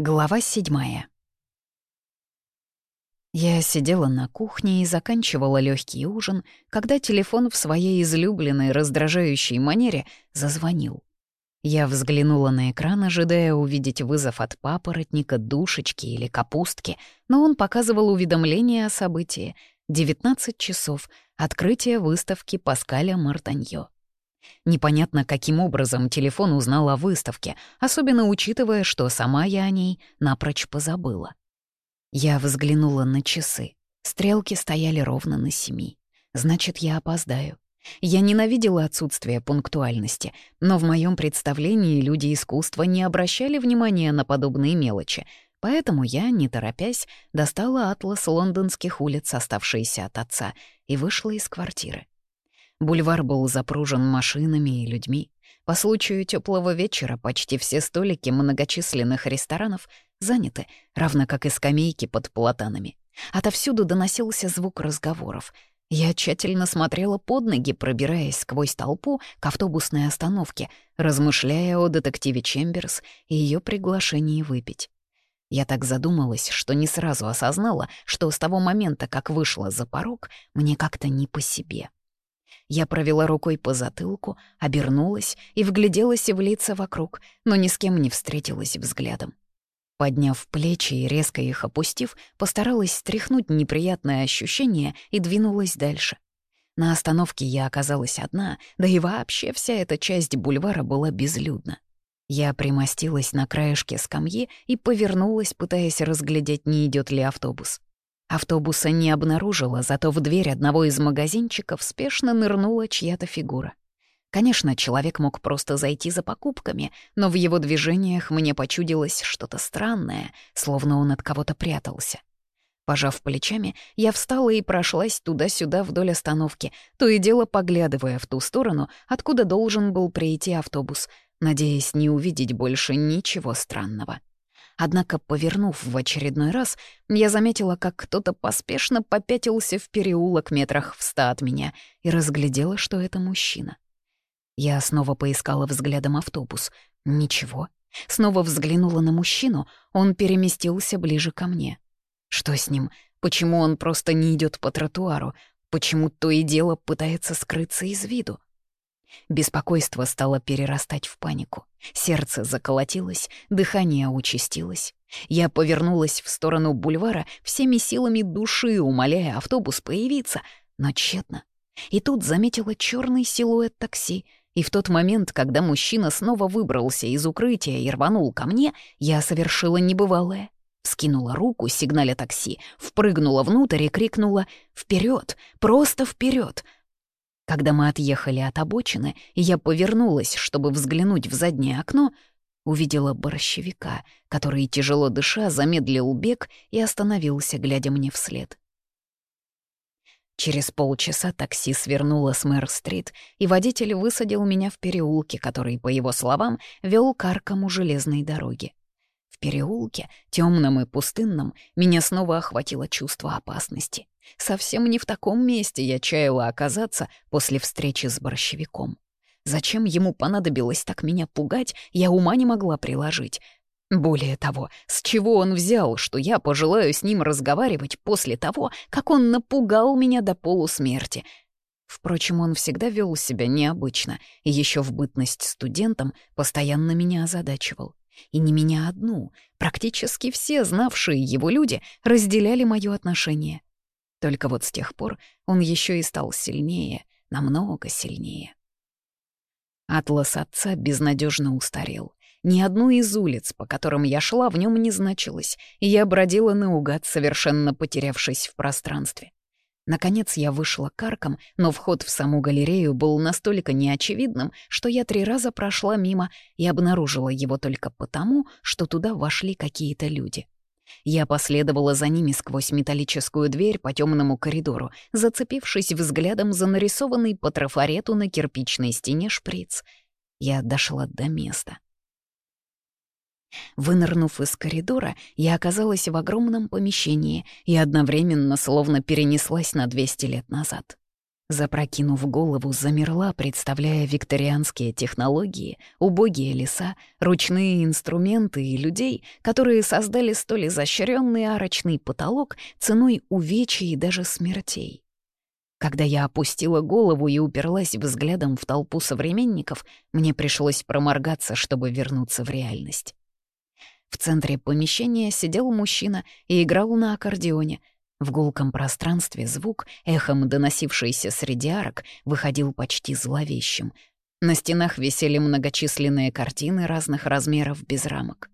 Глава седьмая. Я сидела на кухне и заканчивала легкий ужин, когда телефон в своей излюбленной раздражающей манере зазвонил. Я взглянула на экран, ожидая увидеть вызов от папоротника, душечки или капустки, но он показывал уведомление о событии. 19 часов. Открытие выставки Паскаля Мартаньо. Непонятно, каким образом телефон узнал о выставке, особенно учитывая, что сама я о ней напрочь позабыла. Я взглянула на часы. Стрелки стояли ровно на семи. Значит, я опоздаю. Я ненавидела отсутствие пунктуальности, но в моем представлении люди искусства не обращали внимания на подобные мелочи, поэтому я, не торопясь, достала атлас лондонских улиц, оставшиеся от отца, и вышла из квартиры. Бульвар был запружен машинами и людьми. По случаю теплого вечера почти все столики многочисленных ресторанов заняты, равно как и скамейки под платанами. Отовсюду доносился звук разговоров. Я тщательно смотрела под ноги, пробираясь сквозь толпу к автобусной остановке, размышляя о детективе Чемберс и ее приглашении выпить. Я так задумалась, что не сразу осознала, что с того момента, как вышла за порог, мне как-то не по себе. Я провела рукой по затылку, обернулась и вгляделась в лица вокруг, но ни с кем не встретилась взглядом. Подняв плечи и резко их опустив, постаралась стряхнуть неприятное ощущение и двинулась дальше. На остановке я оказалась одна, да и вообще вся эта часть бульвара была безлюдна. Я примостилась на краешке скамьи и повернулась, пытаясь разглядеть, не идет ли автобус. Автобуса не обнаружила, зато в дверь одного из магазинчиков спешно нырнула чья-то фигура. Конечно, человек мог просто зайти за покупками, но в его движениях мне почудилось что-то странное, словно он от кого-то прятался. Пожав плечами, я встала и прошлась туда-сюда вдоль остановки, то и дело поглядывая в ту сторону, откуда должен был прийти автобус, надеясь не увидеть больше ничего странного. Однако, повернув в очередной раз, я заметила, как кто-то поспешно попятился в переулок метрах в ста от меня и разглядела, что это мужчина. Я снова поискала взглядом автобус. Ничего. Снова взглянула на мужчину, он переместился ближе ко мне. Что с ним? Почему он просто не идет по тротуару? Почему то и дело пытается скрыться из виду? Беспокойство стало перерастать в панику. Сердце заколотилось, дыхание участилось. Я повернулась в сторону бульвара всеми силами души, умоляя автобус появиться, но тщетно. И тут заметила черный силуэт такси, и в тот момент, когда мужчина снова выбрался из укрытия и рванул ко мне, я совершила небывалое. Скинула руку, сигналя такси, впрыгнула внутрь и крикнула «Вперед! Просто вперед!» Когда мы отъехали от обочины, и я повернулась, чтобы взглянуть в заднее окно, увидела борщевика, который, тяжело дыша, замедлил бег и остановился, глядя мне вслед. Через полчаса такси свернуло с Мэр-стрит, и водитель высадил меня в переулке, который, по его словам, вел к аркам железной дороги. В переулке, темном и пустынном, меня снова охватило чувство опасности. Совсем не в таком месте я чаяла оказаться после встречи с борщевиком. Зачем ему понадобилось так меня пугать, я ума не могла приложить. Более того, с чего он взял, что я пожелаю с ним разговаривать после того, как он напугал меня до полусмерти? Впрочем, он всегда вел себя необычно, и еще в бытность студентом постоянно меня озадачивал. И не меня одну, практически все знавшие его люди разделяли мое отношение. Только вот с тех пор он еще и стал сильнее, намного сильнее. Атлас отца безнадежно устарел. Ни одну из улиц, по которым я шла, в нем не значилось, и я бродила наугад, совершенно потерявшись в пространстве. Наконец я вышла к аркам, но вход в саму галерею был настолько неочевидным, что я три раза прошла мимо и обнаружила его только потому, что туда вошли какие-то люди. Я последовала за ними сквозь металлическую дверь по темному коридору, зацепившись взглядом за нарисованный по трафарету на кирпичной стене шприц. Я дошла до места. Вынырнув из коридора, я оказалась в огромном помещении и одновременно словно перенеслась на 200 лет назад. Запрокинув голову, замерла, представляя викторианские технологии, убогие леса, ручные инструменты и людей, которые создали столь изощренный арочный потолок ценой увечий и даже смертей. Когда я опустила голову и уперлась взглядом в толпу современников, мне пришлось проморгаться, чтобы вернуться в реальность. В центре помещения сидел мужчина и играл на аккордеоне — в гулком пространстве звук, эхом доносившийся среди арок, выходил почти зловещим. На стенах висели многочисленные картины разных размеров без рамок.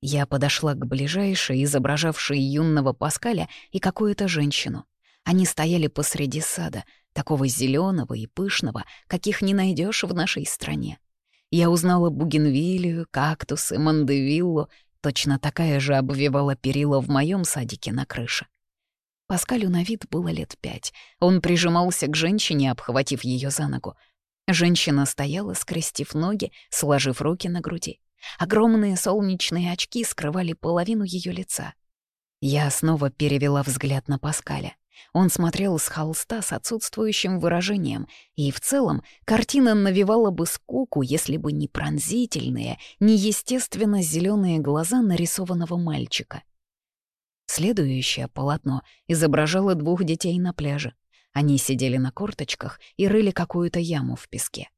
Я подошла к ближайшей, изображавшей юного Паскаля и какую-то женщину. Они стояли посреди сада, такого зеленого и пышного, каких не найдешь в нашей стране. Я узнала бугенвилию, кактусы, мандевиллу, точно такая же обвивала перила в моем садике на крыше. Паскалю на вид было лет пять. Он прижимался к женщине, обхватив ее за ногу. Женщина стояла, скрестив ноги, сложив руки на груди. Огромные солнечные очки скрывали половину ее лица. Я снова перевела взгляд на Паскаля. Он смотрел с холста с отсутствующим выражением, и в целом картина навевала бы скуку, если бы не пронзительные, неестественно зеленые глаза нарисованного мальчика. Следующее полотно изображало двух детей на пляже. Они сидели на корточках и рыли какую-то яму в песке.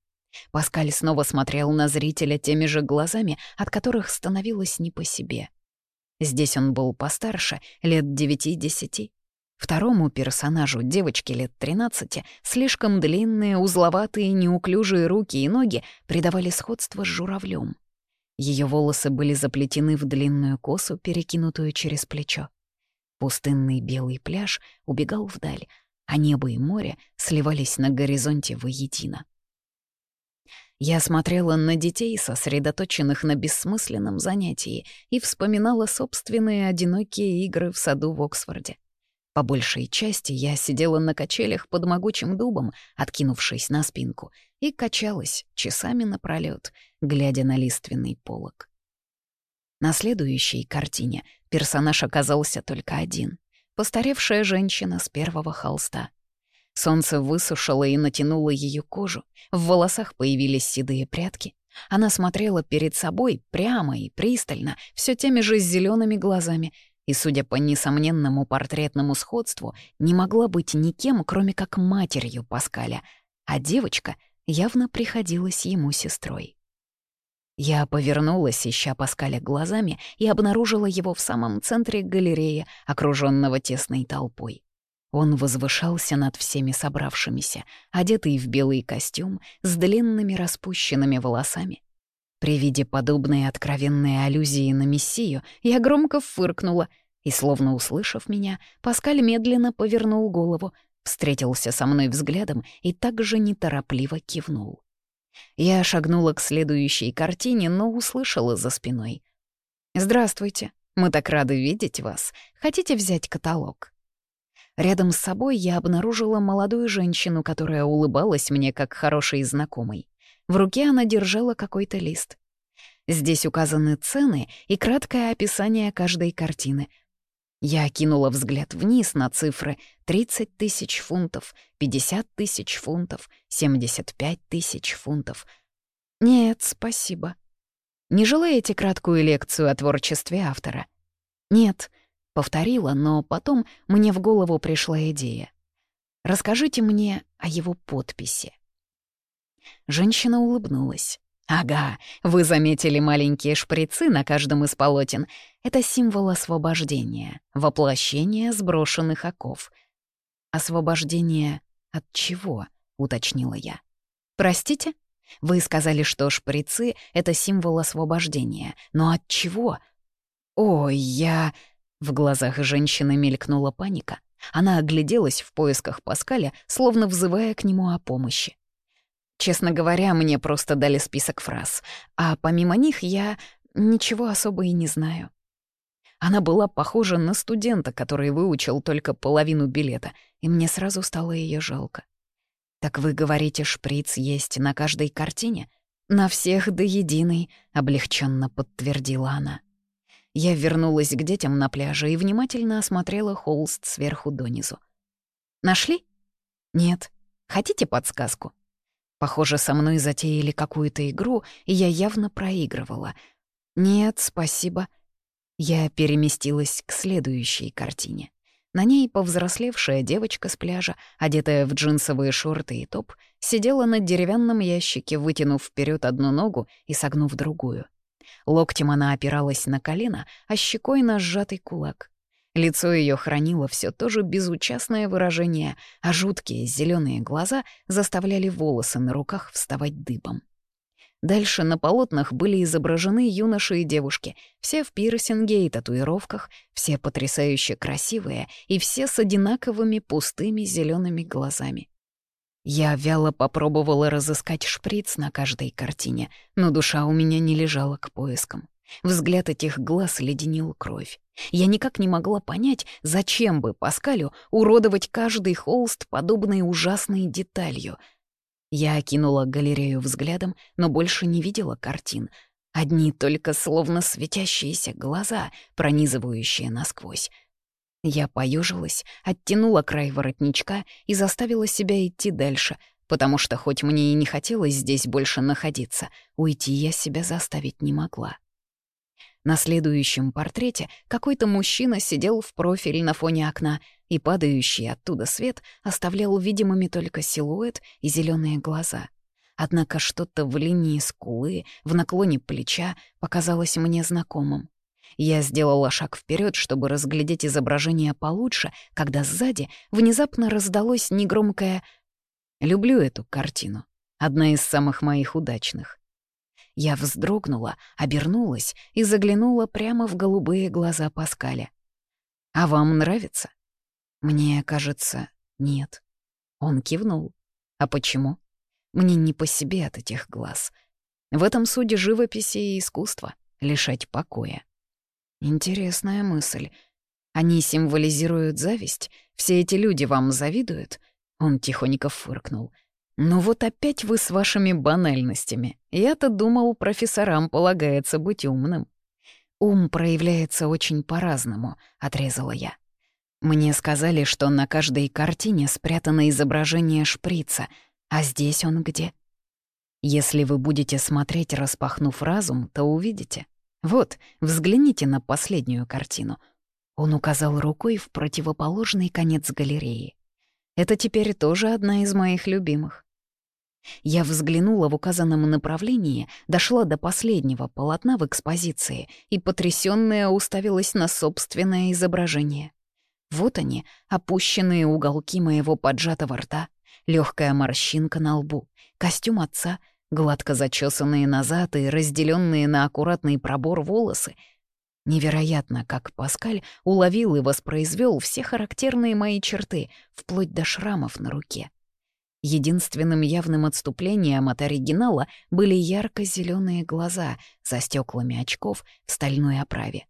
Паскаль снова смотрел на зрителя теми же глазами, от которых становилось не по себе. Здесь он был постарше, лет девяти-десяти. Второму персонажу, девочке лет тринадцати, слишком длинные, узловатые, неуклюжие руки и ноги придавали сходство с журавлем. Ее волосы были заплетены в длинную косу, перекинутую через плечо. Пустынный белый пляж убегал вдаль, а небо и море сливались на горизонте воедино. Я смотрела на детей, сосредоточенных на бессмысленном занятии, и вспоминала собственные одинокие игры в саду в Оксфорде. По большей части я сидела на качелях под могучим дубом, откинувшись на спинку, и качалась часами напролёт, глядя на лиственный полог. На следующей картине персонаж оказался только один — постаревшая женщина с первого холста. Солнце высушило и натянуло ее кожу, в волосах появились седые прядки. Она смотрела перед собой прямо и пристально, все теми же зелеными глазами, и, судя по несомненному портретному сходству, не могла быть никем, кроме как матерью Паскаля, а девочка явно приходилась ему сестрой. Я повернулась, ища Паскаля глазами, и обнаружила его в самом центре галереи, окруженного тесной толпой. Он возвышался над всеми собравшимися, одетый в белый костюм, с длинными распущенными волосами. При виде подобной откровенной аллюзии на Мессию я громко фыркнула, и, словно услышав меня, Паскаль медленно повернул голову, встретился со мной взглядом и также неторопливо кивнул. Я шагнула к следующей картине, но услышала за спиной. «Здравствуйте, мы так рады видеть вас. Хотите взять каталог?» Рядом с собой я обнаружила молодую женщину, которая улыбалась мне как хороший знакомый. В руке она держала какой-то лист. Здесь указаны цены и краткое описание каждой картины — я кинула взгляд вниз на цифры 30 тысяч фунтов, 50 тысяч фунтов, 75 тысяч фунтов. Нет, спасибо. Не желаете краткую лекцию о творчестве автора? Нет, повторила, но потом мне в голову пришла идея. Расскажите мне о его подписи. Женщина улыбнулась. Ага, вы заметили маленькие шприцы на каждом из полотен. Это символ освобождения, воплощение сброшенных оков. Освобождение от чего? уточнила я. Простите? Вы сказали, что шприцы — это символ освобождения. Но от чего? Ой, я... В глазах женщины мелькнула паника. Она огляделась в поисках Паскаля, словно взывая к нему о помощи. Честно говоря, мне просто дали список фраз, а помимо них я ничего особо и не знаю. Она была похожа на студента, который выучил только половину билета, и мне сразу стало ее жалко. «Так вы говорите, шприц есть на каждой картине?» «На всех до единой», — облегченно подтвердила она. Я вернулась к детям на пляже и внимательно осмотрела холст сверху донизу. «Нашли?» «Нет», Хотите подсказку? Похоже, со мной затеяли какую-то игру, и я явно проигрывала. Нет, спасибо. Я переместилась к следующей картине. На ней повзрослевшая девочка с пляжа, одетая в джинсовые шорты и топ, сидела на деревянном ящике, вытянув вперед одну ногу и согнув другую. Локтем она опиралась на колено, а щекой на сжатый кулак. Лицо ее хранило все то же безучастное выражение, а жуткие зеленые глаза заставляли волосы на руках вставать дыбом. Дальше на полотнах были изображены юноши и девушки, все в пирсинге и татуировках, все потрясающе красивые и все с одинаковыми пустыми зелеными глазами. Я вяло попробовала разыскать шприц на каждой картине, но душа у меня не лежала к поискам. Взгляд этих глаз леденил кровь. Я никак не могла понять, зачем бы Паскалю уродовать каждый холст подобной ужасной деталью. Я окинула галерею взглядом, но больше не видела картин. Одни только словно светящиеся глаза, пронизывающие насквозь. Я поежилась, оттянула край воротничка и заставила себя идти дальше, потому что хоть мне и не хотелось здесь больше находиться, уйти я себя заставить не могла. На следующем портрете какой-то мужчина сидел в профиль на фоне окна, и падающий оттуда свет оставлял видимыми только силуэт и зеленые глаза. Однако что-то в линии скулы, в наклоне плеча показалось мне знакомым. Я сделала шаг вперед, чтобы разглядеть изображение получше, когда сзади внезапно раздалось негромкое «Люблю эту картину. Одна из самых моих удачных». Я вздрогнула, обернулась и заглянула прямо в голубые глаза Паскаля. «А вам нравится?» «Мне кажется, нет». Он кивнул. «А почему?» «Мне не по себе от этих глаз. В этом суде живописи и искусства — лишать покоя». «Интересная мысль. Они символизируют зависть? Все эти люди вам завидуют?» Он тихонько фыркнул — «Ну вот опять вы с вашими банальностями. Я-то думал, профессорам полагается быть умным». «Ум проявляется очень по-разному», — отрезала я. «Мне сказали, что на каждой картине спрятано изображение шприца, а здесь он где?» «Если вы будете смотреть, распахнув разум, то увидите. Вот, взгляните на последнюю картину». Он указал рукой в противоположный конец галереи. Это теперь тоже одна из моих любимых. Я взглянула в указанном направлении, дошла до последнего полотна в экспозиции и, потрясённая, уставилась на собственное изображение. Вот они, опущенные уголки моего поджатого рта, легкая морщинка на лбу, костюм отца, гладко зачесанные назад и разделенные на аккуратный пробор волосы. Невероятно, как Паскаль уловил и воспроизвел все характерные мои черты, вплоть до шрамов на руке. Единственным явным отступлением от оригинала были ярко зеленые глаза за стеклами очков в стальной оправе.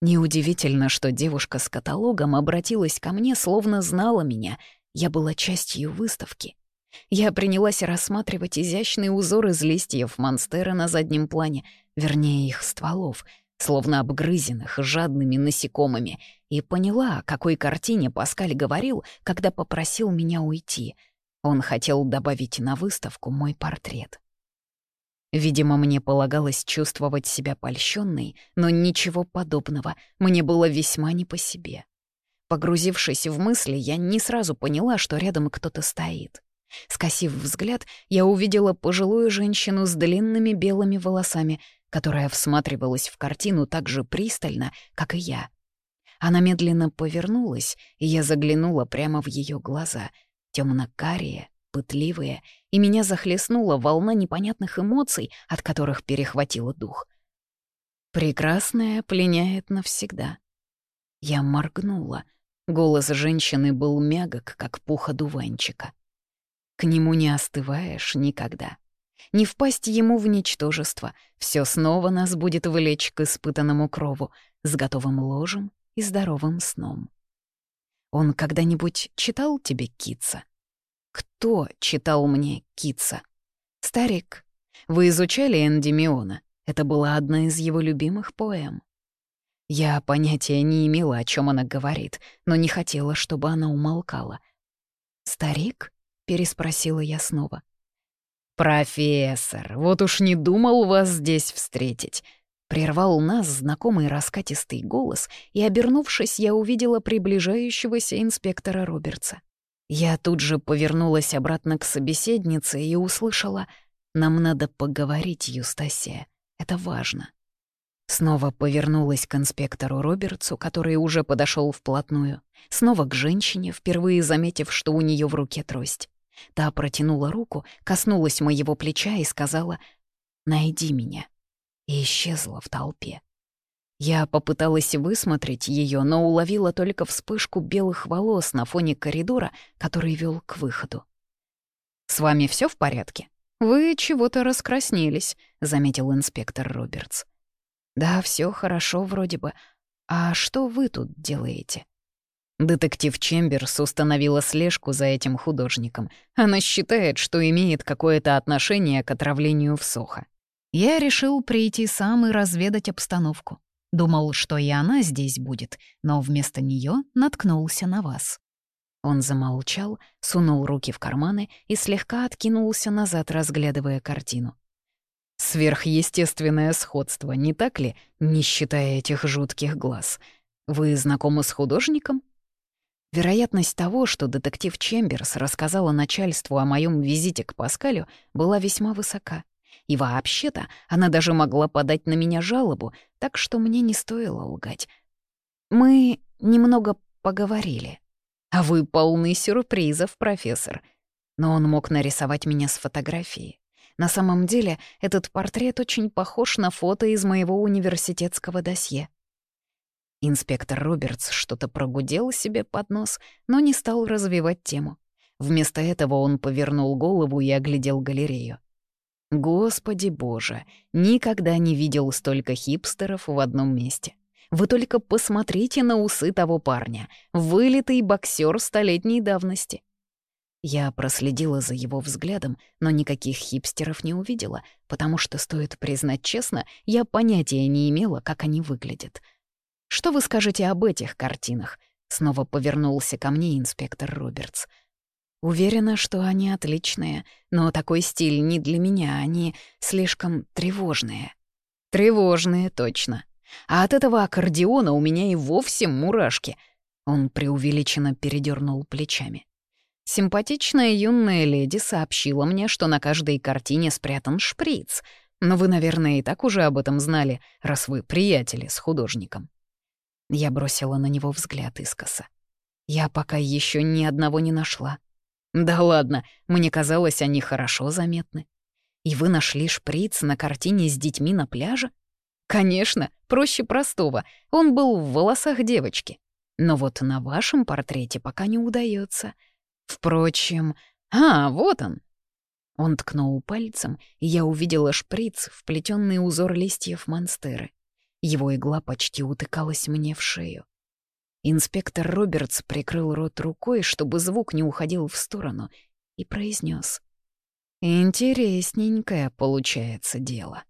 Неудивительно, что девушка с каталогом обратилась ко мне, словно знала меня. Я была частью выставки. Я принялась рассматривать изящный узор из листьев монстера на заднем плане, вернее, их стволов, словно обгрызенных жадными насекомыми, и поняла, о какой картине Паскаль говорил, когда попросил меня уйти — он хотел добавить на выставку мой портрет. Видимо, мне полагалось чувствовать себя польщенной, но ничего подобного, мне было весьма не по себе. Погрузившись в мысли, я не сразу поняла, что рядом кто-то стоит. Скосив взгляд, я увидела пожилую женщину с длинными белыми волосами, которая всматривалась в картину так же пристально, как и я. Она медленно повернулась, и я заглянула прямо в ее глаза — темно-карие, пытливые, и меня захлестнула волна непонятных эмоций, от которых перехватило дух. Прекрасная пленяет навсегда. Я моргнула. Голос женщины был мягок, как пух одуванчика. К нему не остываешь никогда. Не впасть ему в ничтожество. Все снова нас будет влечь к испытанному крову, с готовым ложем и здоровым сном. Он когда-нибудь читал тебе Китса? Кто читал мне Китса? Старик. Вы изучали Эндемиона? Это была одна из его любимых поэм. Я понятия не имела, о чем она говорит, но не хотела, чтобы она умолкала. «Старик?» — переспросила я снова. «Профессор, вот уж не думал вас здесь встретить», Прервал нас знакомый раскатистый голос, и, обернувшись, я увидела приближающегося инспектора Робертса. Я тут же повернулась обратно к собеседнице и услышала «Нам надо поговорить, Юстасия, это важно». Снова повернулась к инспектору Робертсу, который уже подошел вплотную. Снова к женщине, впервые заметив, что у нее в руке трость. Та протянула руку, коснулась моего плеча и сказала «Найди меня» и исчезла в толпе. Я попыталась высмотреть ее, но уловила только вспышку белых волос на фоне коридора, который вел к выходу. «С вами все в порядке? Вы чего-то раскраснелись», — заметил инспектор Робертс. «Да, все хорошо вроде бы. А что вы тут делаете?» Детектив Чемберс установила слежку за этим художником. Она считает, что имеет какое-то отношение к отравлению в Сохо. Я решил прийти сам и разведать обстановку. Думал, что и она здесь будет, но вместо нее наткнулся на вас». Он замолчал, сунул руки в карманы и слегка откинулся назад, разглядывая картину. «Сверхъестественное сходство, не так ли, не считая этих жутких глаз? Вы знакомы с художником?» Вероятность того, что детектив Чемберс рассказала начальству о моем визите к Паскалю, была весьма высока. И вообще-то она даже могла подать на меня жалобу, так что мне не стоило лгать. Мы немного поговорили. А вы полный сюрпризов, профессор. Но он мог нарисовать меня с фотографии. На самом деле, этот портрет очень похож на фото из моего университетского досье. Инспектор Робертс что-то прогудел себе под нос, но не стал развивать тему. Вместо этого он повернул голову и оглядел галерею. Господи боже, никогда не видел столько хипстеров в одном месте. Вы только посмотрите на усы того парня, вылитый боксер столетней давности. Я проследила за его взглядом, но никаких хипстеров не увидела, потому что, стоит признать честно, я понятия не имела, как они выглядят. «Что вы скажете об этих картинах?» Снова повернулся ко мне инспектор Робертс — Уверена, что они отличные, но такой стиль не для меня, они слишком тревожные. Тревожные, точно. А от этого аккордеона у меня и вовсе мурашки. Он преувеличенно передернул плечами. Симпатичная юная леди сообщила мне, что на каждой картине спрятан шприц. Но вы, наверное, и так уже об этом знали, раз вы приятели с художником. Я бросила на него взгляд искоса. Я пока еще ни одного не нашла. Да ладно, мне казалось, они хорошо заметны. И вы нашли шприц на картине с детьми на пляже? Конечно, проще простого. Он был в волосах девочки. Но вот на вашем портрете пока не удается. Впрочем... А, вот он. Он ткнул пальцем, и я увидела шприц, вплетенный узор листьев монстеры. Его игла почти утыкалась мне в шею. Инспектор Робертс прикрыл рот рукой, чтобы звук не уходил в сторону, и произнес: «Интересненькое получается дело».